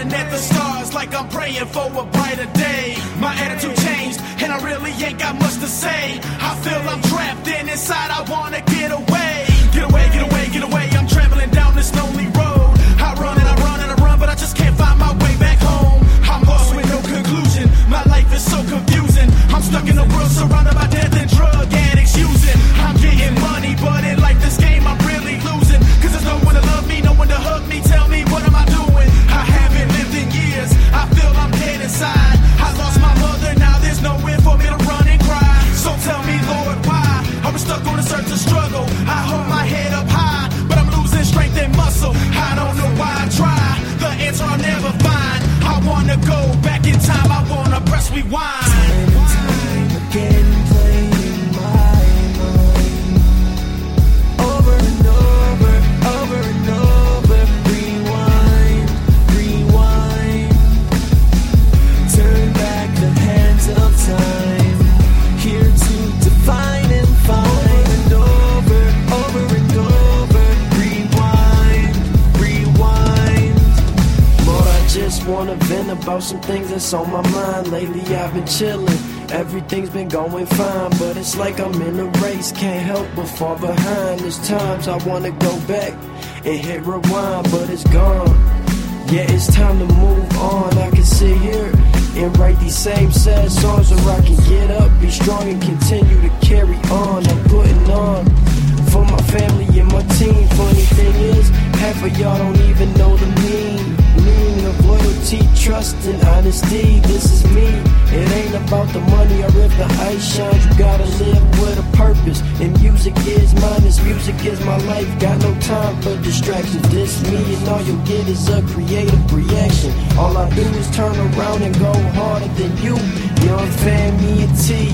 staring at the stars like I'm praying for a brighter day. My attitude changed, and I really ain't got much to say. I feel I'm trapped in inside, I wanna get away. Get away, get away, get away. I'm traveling down this lonely road. I run and I run and I run, but I just can't find my way back home. I'm lost with no conclusion. My life is so confusing. I'm stuck in a world surrounded by death and dreams. Go back in time. I wanna press rewind. About some things that's on my mind. Lately, I've been chillin'. Everything's been going fine, but it's like I'm in a race. Can't help but fall behind. There's times I wanna go back and hit rewind, but it's gone. Yeah, it's time to move on. I can sit here and write these same sad songs, or I can get up, be strong, and continue to carry trust, and honesty. This is me. It ain't about the money or if the ice shines. You gotta live with a purpose. And music is mine. This music is my life. Got no time for distractions. This me, and all you'll get is a creative reaction. All I do is turn around and go harder than you. Young fan, me and T,